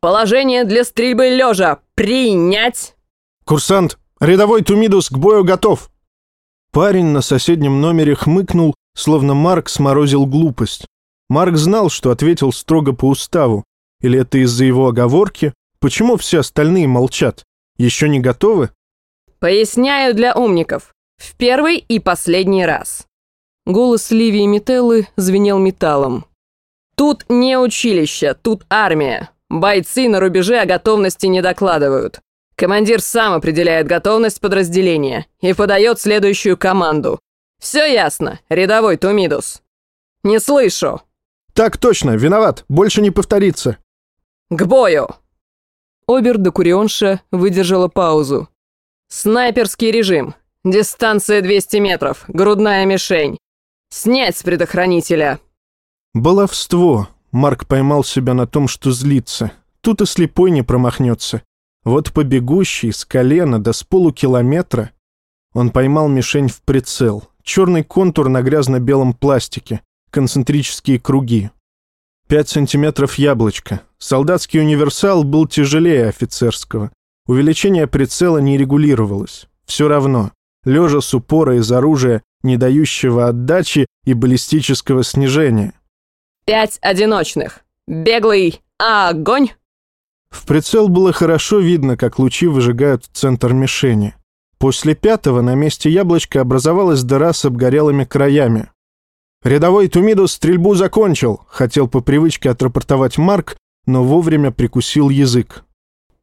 Положение для стрельбы лежа. Принять!» «Курсант, рядовой Тумидус к бою готов!» Парень на соседнем номере хмыкнул, словно Марк сморозил глупость. Марк знал, что ответил строго по уставу. Или это из-за его оговорки? Почему все остальные молчат? Еще не готовы? «Поясняю для умников. В первый и последний раз». Голос Ливии Метеллы звенел металлом. «Тут не училище, тут армия. Бойцы на рубеже о готовности не докладывают. Командир сам определяет готовность подразделения и подает следующую команду. Все ясно, рядовой Тумидус. Не слышу. Так точно, виноват, больше не повторится. К бою. Обер-докурионша выдержала паузу. Снайперский режим. Дистанция 200 метров. Грудная мишень. Снять с предохранителя. Баловство. Марк поймал себя на том, что злится. Тут и слепой не промахнется. Вот побегущий с колена до с полукилометра он поймал мишень в прицел. Черный контур на грязно-белом пластике. Концентрические круги. Пять сантиметров яблочко. Солдатский универсал был тяжелее офицерского. Увеличение прицела не регулировалось. Все равно. Лежа с упора из оружия, не дающего отдачи и баллистического снижения. Пять одиночных. Беглый огонь! В прицел было хорошо видно, как лучи выжигают центр мишени. После пятого на месте яблочка образовалась дыра с обгорелыми краями. «Рядовой Тумидус стрельбу закончил», — хотел по привычке отрапортовать Марк, но вовремя прикусил язык.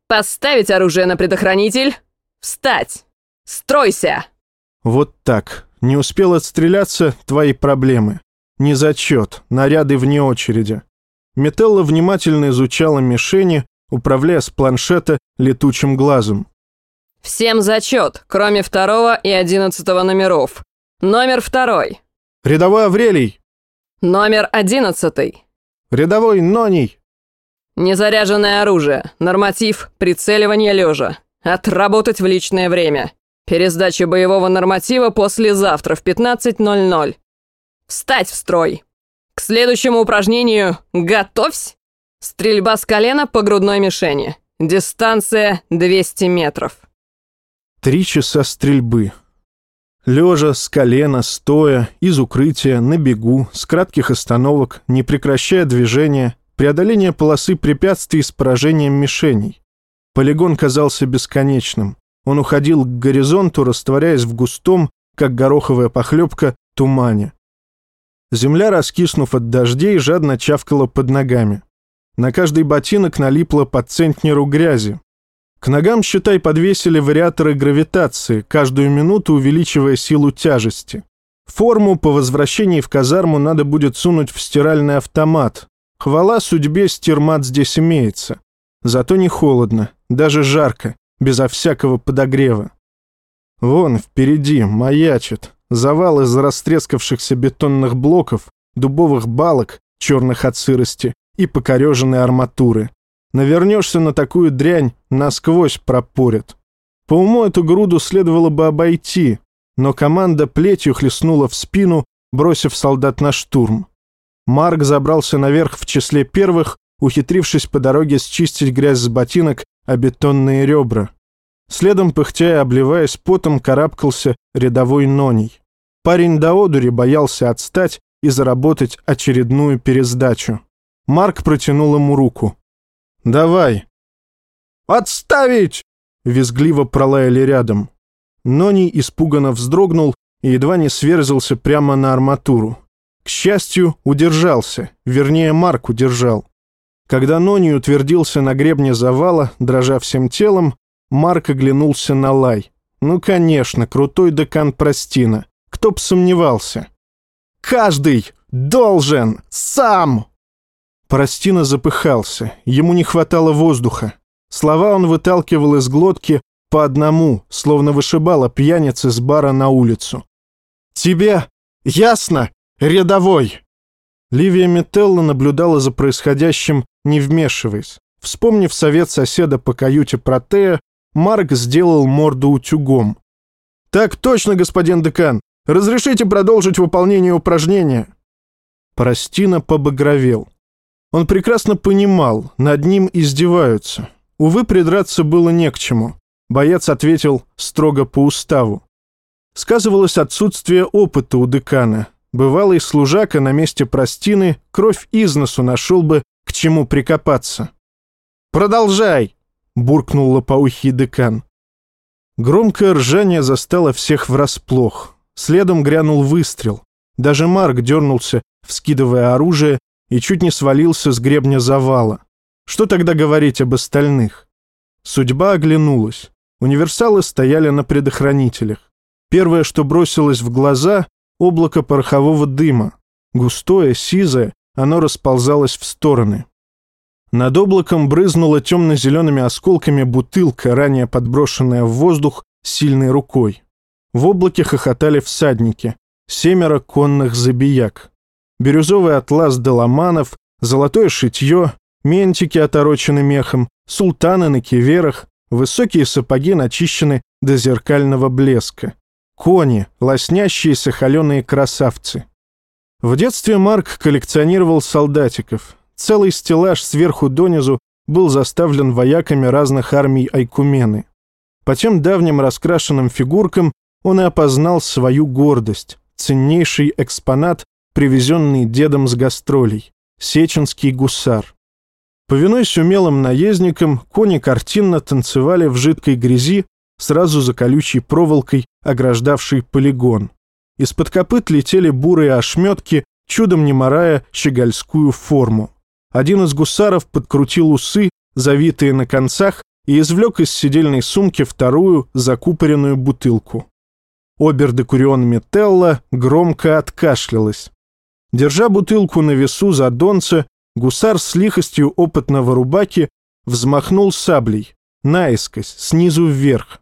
«Поставить оружие на предохранитель! Встать! Стройся!» Вот так. Не успел отстреляться — твои проблемы. Не зачет, наряды вне очереди. Метелла внимательно изучала мишени, управляя с планшета летучим глазом. «Всем зачет, кроме второго и одиннадцатого номеров. Номер второй». «Рядовой Аврелий». «Номер одиннадцатый». «Рядовой Ноний». «Незаряженное оружие. Норматив прицеливания лежа. Отработать в личное время. Пересдача боевого норматива послезавтра в 15.00. Встать в строй. К следующему упражнению готовься. Стрельба с колена по грудной мишени. Дистанция 200 метров. Три часа стрельбы. Лежа, с колена, стоя, из укрытия, на бегу, с кратких остановок, не прекращая движения, преодоление полосы препятствий с поражением мишеней. Полигон казался бесконечным. Он уходил к горизонту, растворяясь в густом, как гороховая похлебка, тумане. Земля, раскиснув от дождей, жадно чавкала под ногами. На каждый ботинок налипло по центнеру грязи. К ногам, считай, подвесили вариаторы гравитации, каждую минуту увеличивая силу тяжести. Форму по возвращении в казарму надо будет сунуть в стиральный автомат. Хвала судьбе, стирмат здесь имеется. Зато не холодно, даже жарко, безо всякого подогрева. Вон, впереди, маячит. Завал из растрескавшихся бетонных блоков, дубовых балок, черных от сырости, и покореженной арматуры. Навернешься на такую дрянь, насквозь пропорят. По уму эту груду следовало бы обойти, но команда плетью хлестнула в спину, бросив солдат на штурм. Марк забрался наверх в числе первых, ухитрившись по дороге счистить грязь с ботинок о бетонные ребра. Следом, пыхтя и обливаясь потом, карабкался рядовой Ноний. Парень до одури боялся отстать и заработать очередную пересдачу. Марк протянул ему руку. «Давай». «Отставить!» — визгливо пролаяли рядом. Ноний испуганно вздрогнул и едва не сверзился прямо на арматуру. К счастью, удержался, вернее, Марк удержал. Когда Ноний утвердился на гребне завала, дрожа всем телом, Марк оглянулся на лай. Ну, конечно, крутой декан Простина. Кто б сомневался. «Каждый должен сам!» Простина запыхался, ему не хватало воздуха. Слова он выталкивал из глотки по одному, словно вышибала пьяницы с бара на улицу. «Тебе ясно, рядовой?» Ливия Метелла наблюдала за происходящим, не вмешиваясь. Вспомнив совет соседа по каюте Протея, Марк сделал морду утюгом. «Так точно, господин декан! Разрешите продолжить выполнение упражнения?» Простина побагровел. Он прекрасно понимал, над ним издеваются. Увы, придраться было не к чему. Боец ответил строго по уставу. Сказывалось отсутствие опыта у декана. Бывалый служака на месте простины кровь из носу нашел бы, к чему прикопаться. «Продолжай!» — буркнул лопоухий декан. Громкое ржание застало всех врасплох. Следом грянул выстрел. Даже Марк дернулся, вскидывая оружие, и чуть не свалился с гребня завала. Что тогда говорить об остальных? Судьба оглянулась. Универсалы стояли на предохранителях. Первое, что бросилось в глаза — облако порохового дыма. Густое, сизое, оно расползалось в стороны. Над облаком брызнула темно-зелеными осколками бутылка, ранее подброшенная в воздух сильной рукой. В облаке хохотали всадники. Семеро конных забияк бирюзовый атлас доломанов, золотое шитье, ментики оторочены мехом, султаны на киверах, высокие сапоги начищены до зеркального блеска. Кони, лоснящиеся холеные красавцы. В детстве Марк коллекционировал солдатиков. Целый стеллаж сверху донизу был заставлен вояками разных армий Айкумены. По тем давним раскрашенным фигуркам он и опознал свою гордость, ценнейший экспонат привезенный дедом с гастролей, сеченский гусар. Повинуясь умелым наездникам, кони картинно танцевали в жидкой грязи, сразу за колючей проволокой, ограждавшей полигон. Из-под копыт летели бурые ошметки, чудом не морая щегольскую форму. Один из гусаров подкрутил усы, завитые на концах, и извлек из сидельной сумки вторую закупоренную бутылку. Обер-декурион Метелла громко откашлялась. Держа бутылку на весу за донце, гусар с лихостью опытного рубаки взмахнул саблей, наискось, снизу вверх.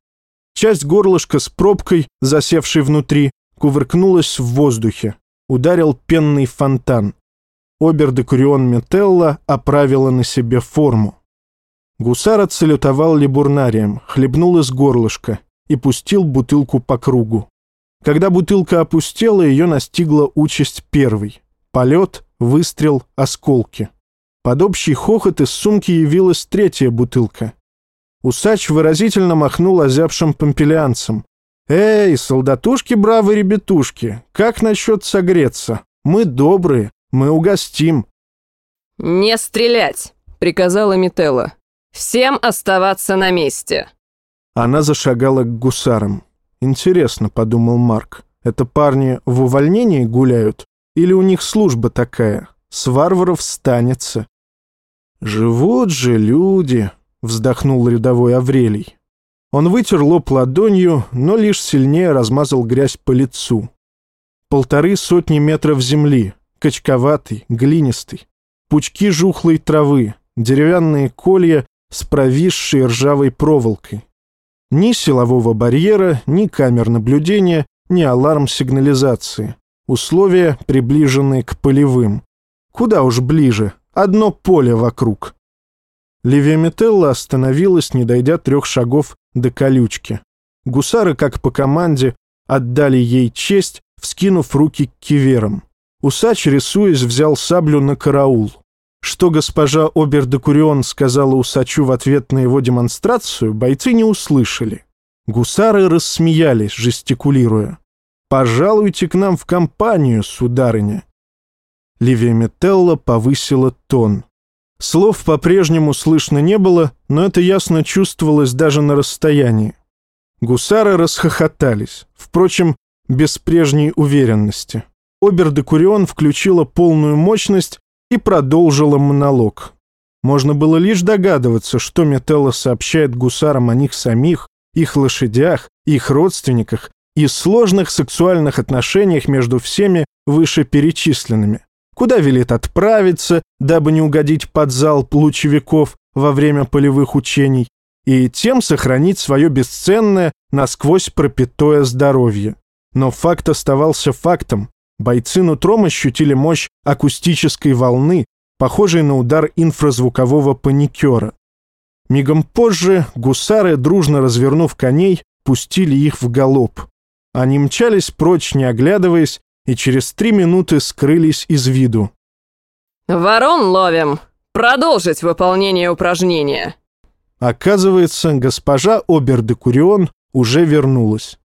Часть горлышка с пробкой, засевшей внутри, кувыркнулась в воздухе. Ударил пенный фонтан. Обер-декурион Метелла оправила на себе форму. Гусар отсалютовал либурнарием, хлебнул из горлышка и пустил бутылку по кругу. Когда бутылка опустела, ее настигла участь первой. Полет, выстрел, осколки. Под общий хохот из сумки явилась третья бутылка. Усач выразительно махнул озябшим помпелианцем. «Эй, солдатушки, бравые ребятушки, как насчет согреться? Мы добрые, мы угостим». «Не стрелять!» — приказала Мителла. «Всем оставаться на месте!» Она зашагала к гусарам. «Интересно», — подумал Марк, — «это парни в увольнении гуляют? Или у них служба такая? С варваров станется. «Живут же люди», — вздохнул рядовой Аврелий. Он вытер лоб ладонью, но лишь сильнее размазал грязь по лицу. Полторы сотни метров земли, качковатый, глинистый, пучки жухлой травы, деревянные колья с провисшей ржавой проволокой. Ни силового барьера, ни камер наблюдения, ни аларм сигнализации. Условия, приближенные к полевым. Куда уж ближе, одно поле вокруг. Левиметелла остановилась, не дойдя трех шагов до колючки. Гусары, как по команде, отдали ей честь, вскинув руки к киверам. Усач, рисуясь, взял саблю на караул. Что госпожа Обердекурион сказала Усачу в ответ на его демонстрацию, бойцы не услышали. Гусары рассмеялись, жестикулируя. «Пожалуйте к нам в компанию, сударыня». Ливия Метелла повысила тон. Слов по-прежнему слышно не было, но это ясно чувствовалось даже на расстоянии. Гусары расхохотались, впрочем, без прежней уверенности. Обер-де включила полную мощность и продолжила монолог. Можно было лишь догадываться, что Метелла сообщает гусарам о них самих, их лошадях, их родственниках и сложных сексуальных отношениях между всеми вышеперечисленными. Куда велит отправиться, дабы не угодить под залп лучевиков во время полевых учений, и тем сохранить свое бесценное, насквозь пропитое здоровье. Но факт оставался фактом. Бойцы нутром ощутили мощь акустической волны, похожей на удар инфразвукового паникера. Мигом позже гусары, дружно развернув коней, пустили их в галоп. Они мчались прочь, не оглядываясь, и через три минуты скрылись из виду. «Ворон ловим! Продолжить выполнение упражнения!» Оказывается, госпожа Обер-де-Курион уже вернулась.